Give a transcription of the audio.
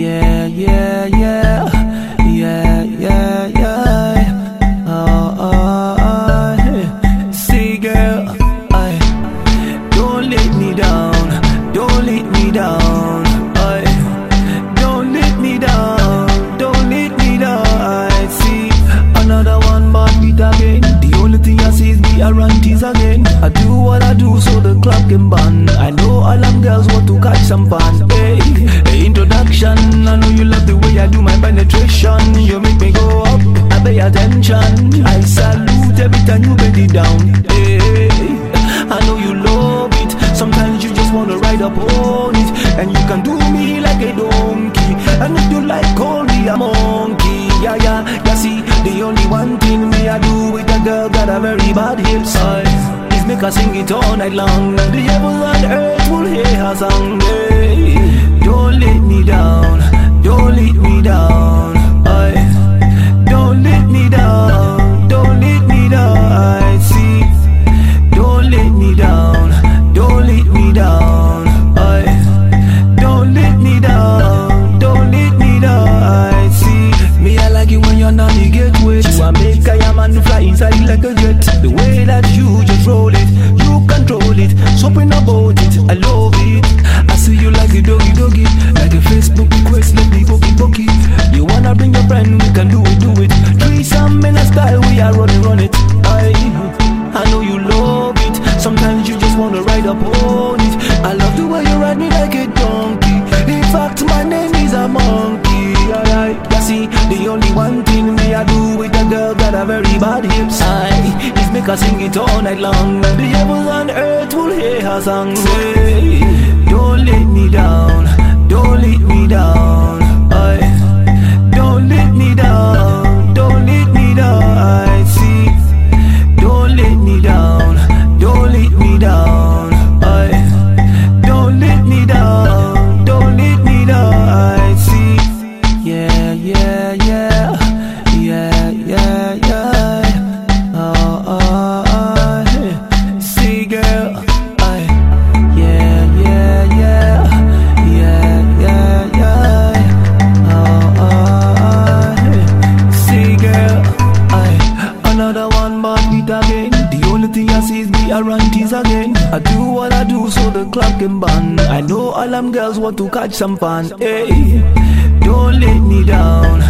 Yeah, yeah, yeah, yeah, yeah, yeah. Oh, oh, oh. See, girl, I don't let me down, don't let me down. I don't let me down, don't let me down. I see another one, but beat again. The only thing I see is the around again. I do what I do so the club can ban. I know all them girls want to catch some fun. Hey, I know you love the way I do my penetration. You make me go up. I pay attention. I salute every time you bend it down. Hey, I know you love it. Sometimes you just wanna ride up on it, and you can do me like a donkey. And if you like, call me a monkey. Yeah, yeah, yeah. See, the only one thing me I do with a girl got a very bad hips. Size is make her sing it all night long, and the heavens and earth will hear her song. Hey, like a donkey. In fact, my name is a monkey. Alright, you see, the only one thing me I do with a girl got a very bad hips. I is make her sing it all night long, and the heavens and earth will hear her song. Say, don't let me down, don't let me down. Again. I do what I do so the club can ban. I know all them girls want to catch some fun. Hey, don't let me down,